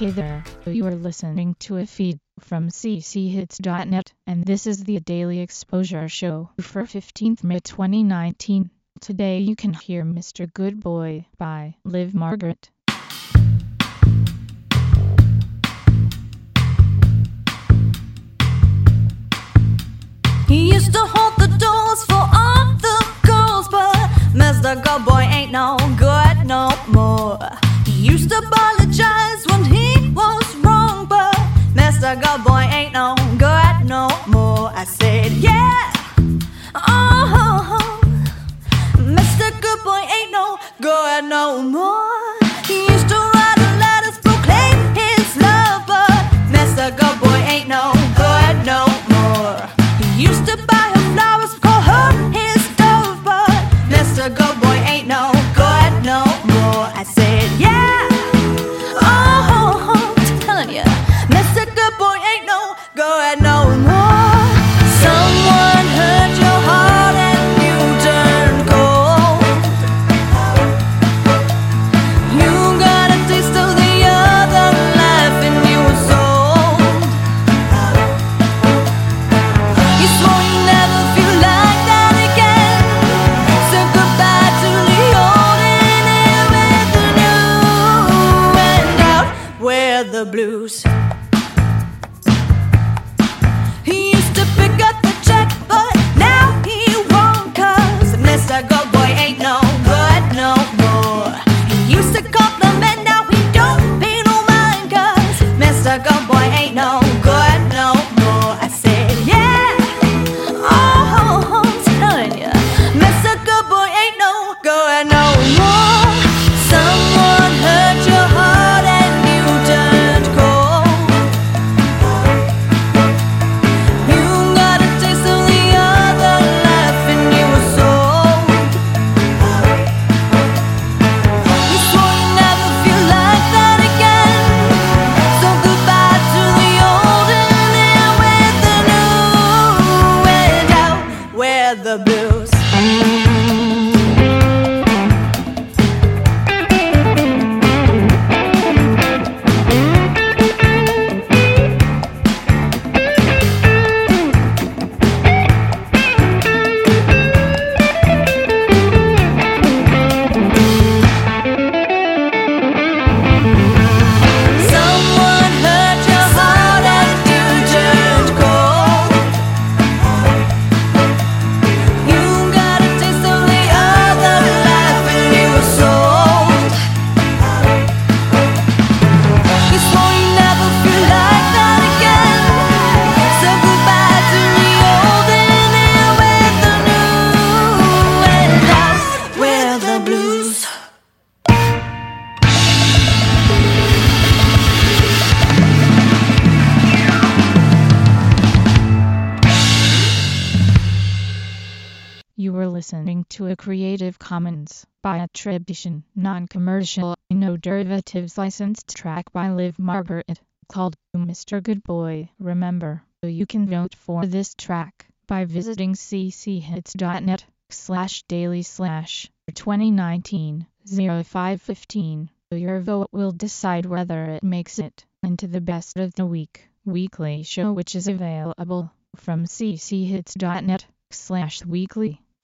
Hey there, you are listening to a feed from cchits.net, and this is the Daily Exposure Show for 15th May 2019. Today you can hear Mr. Good Boy by Liv Margaret. He used to hold the doors for all the girls, but Mr. Good Boy ain't no good no more. He used to apologize no more. He used to write letters, proclaim his love, but Mr. Good Boy ain't no good no more. He used to buy her flowers, call her his dove, but Mr. Good Boy ain't no good blues. He used to pick up the check, but now he won't. Cause Mr. Good Boy ain't no listening to a Creative Commons by attribution, non-commercial, no derivatives licensed track by Liv Margaret, called Mr. Good Boy. Remember, you can vote for this track by visiting cchits.net slash daily slash 2019 0515. Your vote will decide whether it makes it into the best of the week weekly show which is available from cchits.net slash weekly.